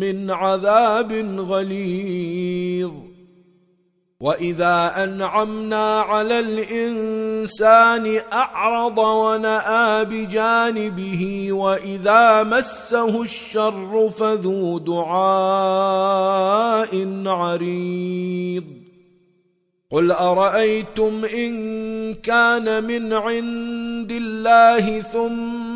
من عذاب غليظ. وإذا أنعمنا على الإنسان أعرض ونآ بجانبه وإذا مسه الشر فذو دعاء عريض. قل أرأيتم إن كان من عند الله ثم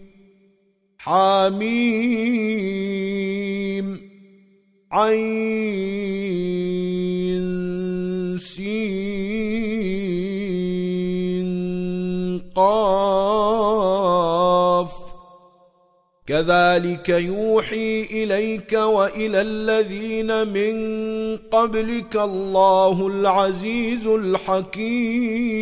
حميم عين سين قاف كذلك يوحي إليك وإلى الذين من قبلك الله العزيز الحكيم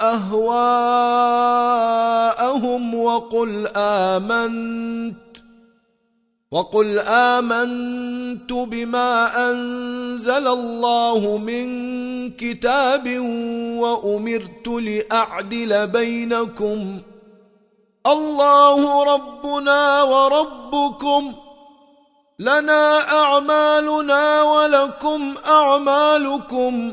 أهواءهم وقل آمنت وقل آمنت بما أنزل الله من كتاب وأمرت لأعدل بينكم. الله ربنا وربكم لنا أعمالنا ولكم أعمالكم.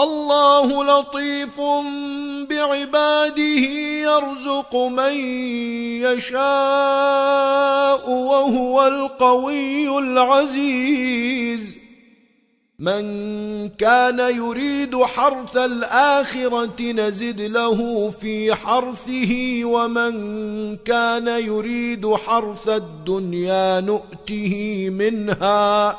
اللہ لطیف بعباده يرزق من يشاء وهو القوي العزيز من كان يريد حرث الآخرة نزد له في حرثه ومن كان يريد حرث الدنيا نؤته منها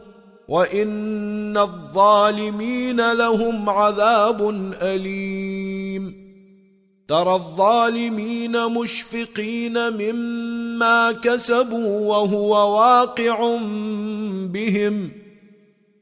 وَإِنَّ الظَّالِمِينَ لَهُمْ عَذَابٌ أَلِيمٌ ترى الظالمين مشفقين مما كسبوا وهو واقع بهم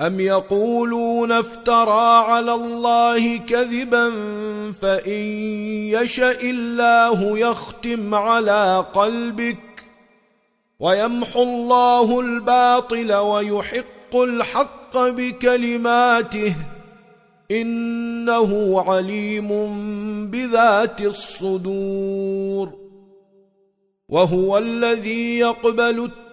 أم يقولون افترى على الله كذبا فإن يشأ الله يختم على قلبك ويمحو الله الباطل ويحق الحق بكلماته إنه عليم بذات الصدور وهو الذي يقبل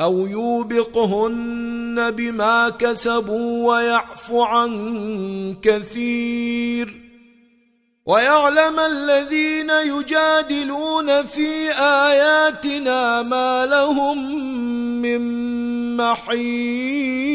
أو يوبقهن بما كسبوا ويعف عن كثير ويعلم الذين يجادلون في آياتنا ما لهم من محيص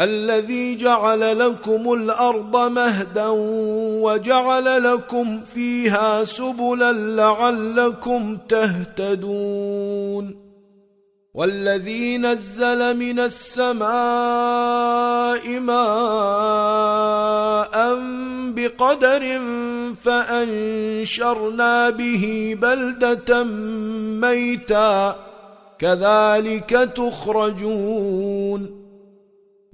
الذي جعل لكم الأرض مهدا وجعل لكم فيها سبلا لعلكم تهتدون والذي نزل من السماء ماء بقدر فأنشرنا به بلدة ميتا كذلك تخرجون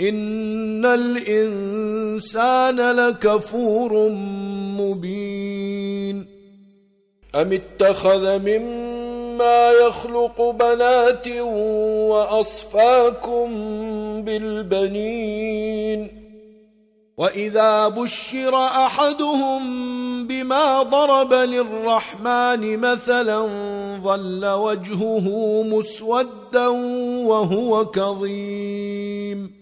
ان الانسان لكفور مبين ام اتخذ مما يخلق بنات واصفاكم بالبنين واذا بشر احدهم بما ضرب للرحمن مثلا ظل وجهه مسودا وهو كظيم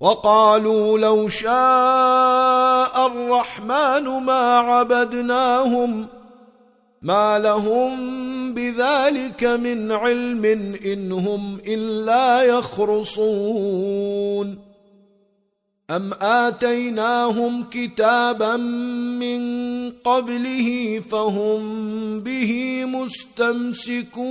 وقالوا لو شاء الرحمن ما عبدناهم ما لهم بذلك من علم إنهم إلا يخرصون. أم آتيناهم كتابا من قبله فهم به مستمسكون.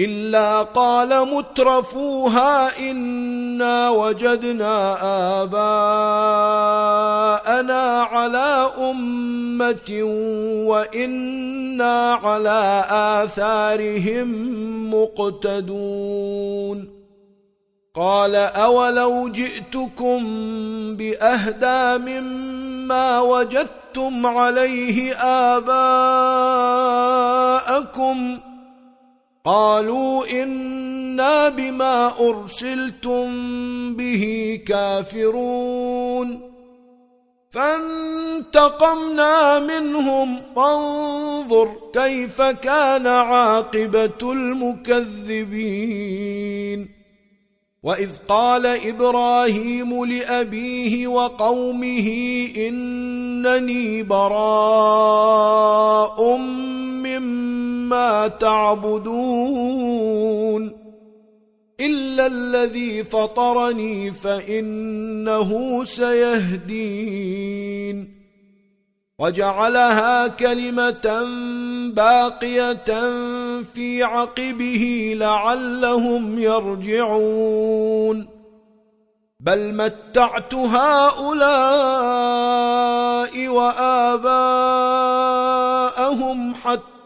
إلا قال مترفوها إنا وجدنا آباءنا على أمة وإنا على آثارهم مقتدون قال أولو جئتكم بأهدا مما وجدتم عليه آباءكم قالوا إنا بما أرسلتم به كافرون. فانتقمنا منهم فانظر كيف كان عاقبة المكذبين. وَإِذْ قَالَ إِبْرَاهِيمُ لِأَبِيهِ وَقَوْمِهِ إِنَّنِي بَرَاءٌ مِّمَّا ما تعبدون إلا الذي فطرني فإنه سيهدين. وجعلها كلمة باقية في عقبه لعلهم يرجعون. بل متعت هؤلاء وآباءهم حتى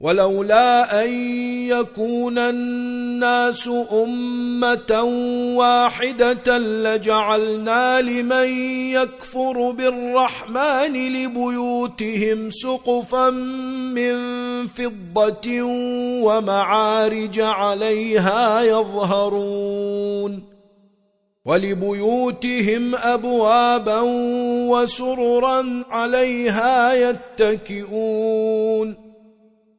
ولولا أن يكون الناس أمة واحدة لجعلنا لمن يكفر بالرحمن لبيوتهم سقفا من فضة ومعارج عليها يظهرون ولبيوتهم أبوابا وسررا عليها يتكئون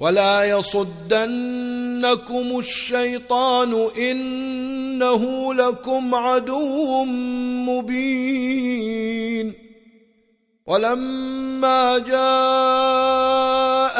ولا يصدنكم الشيطان انه لكم عدو مبين ولما جاء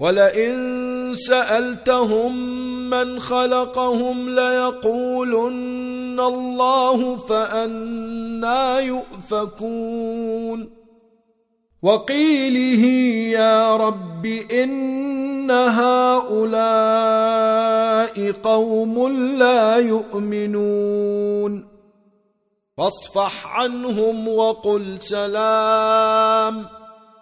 وَلَئِن سَأَلْتَهُمْ مَنْ خَلَقَهُمْ لَيَقُولُنَّ اللَّهُ فَأَنَّا يُؤْفَكُونَ. وَقِيلِهِ يَا رَبِّ إِنَّ هَؤُلَاءِ قَوْمٌ لَا يُؤْمِنُونَ. فَاصْفَحْ عَنْهُمْ وَقُلْ سَلَامٌ.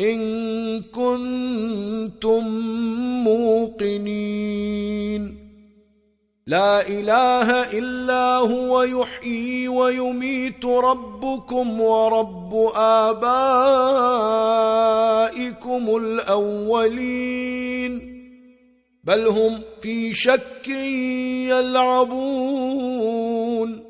إن كنتم موقنين. لا إله إلا هو يحيي ويميت ربكم ورب آبائكم الأولين. بل هم في شك يلعبون.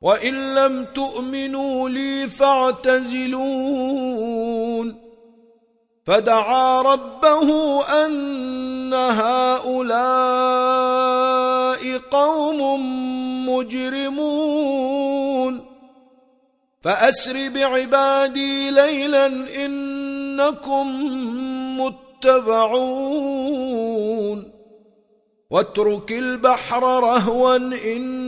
وَإِن لَّمْ تُؤْمِنُوا لِي فَاعْتَزِلُونِ فَدَعَا رَبَّهُ أَنَّ هَؤُلَاءِ قَوْمٌ مُجْرِمُونَ فَأَسْرِ بِعِبَادِي لَيْلًا إِنَّكُمْ مُتَّبَعُونَ وَاتْرُكِ الْبَحْرَ رَهْوًا إِنَّ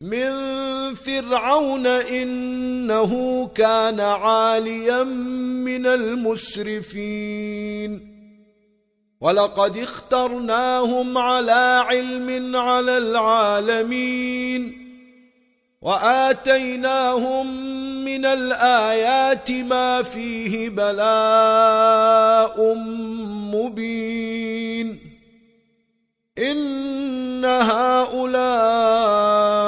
من فرعون إنه كان عاليا من المسرفين. ولقد اخترناهم على علم على العالمين. وآتيناهم من الآيات ما فيه بلاء مبين. إن هؤلاء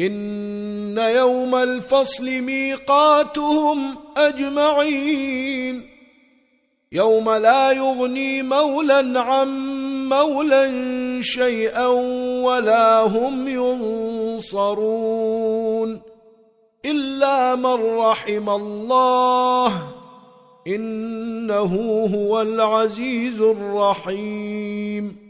إن يوم الفصل ميقاتهم أجمعين. يوم لا يغني مولا عن مولا شيئا ولا هم ينصرون. إلا من رحم الله إنه هو العزيز الرحيم.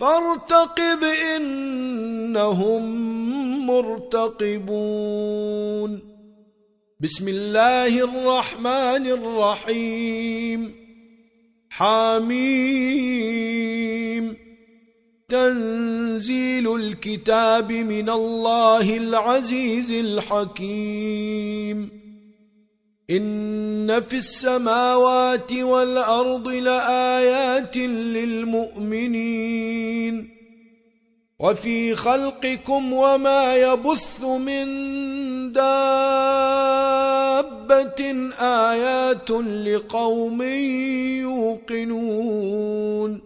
فارتقب إنهم مرتقبون. بسم الله الرحمن الرحيم. حاميم. تنزيل الكتاب من الله العزيز الحكيم. ان في السماوات والارض لآيات للمؤمنين وفي خلقكم وما يبث من دابة آيات لقوم يوقنون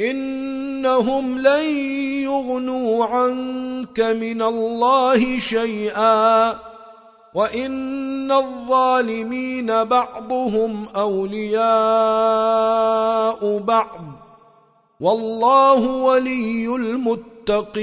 إنهم لن يغنوا عنك من الله شيئا وإن الظالمين بعضهم أولياء بعض. والله ولي المتقين.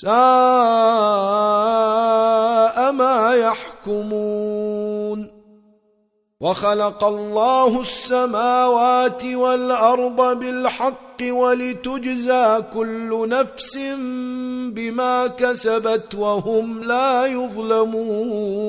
ساء ما يحكمون وخلق الله السماوات والأرض بالحق ولتجزى كل نفس بما كسبت وهم لا يظلمون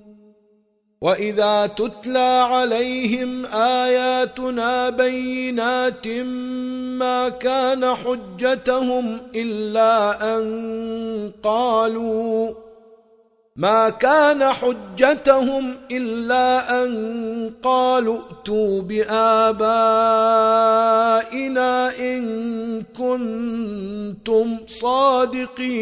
وَإِذَا تُتْلَى عَلَيْهِمْ آيَاتُنَا بَيِّنَاتٍ مَا كَانَ حُجَّتُهُمْ إِلَّا أَن قَالُوا مَا كَانَ حُجَّتُهُمْ إِلَّا أَن قَالُوا أَتُوا بِآبَائِنَا إِن كُنتُمْ صَادِقِينَ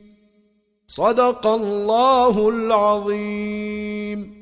صدق الله العظيم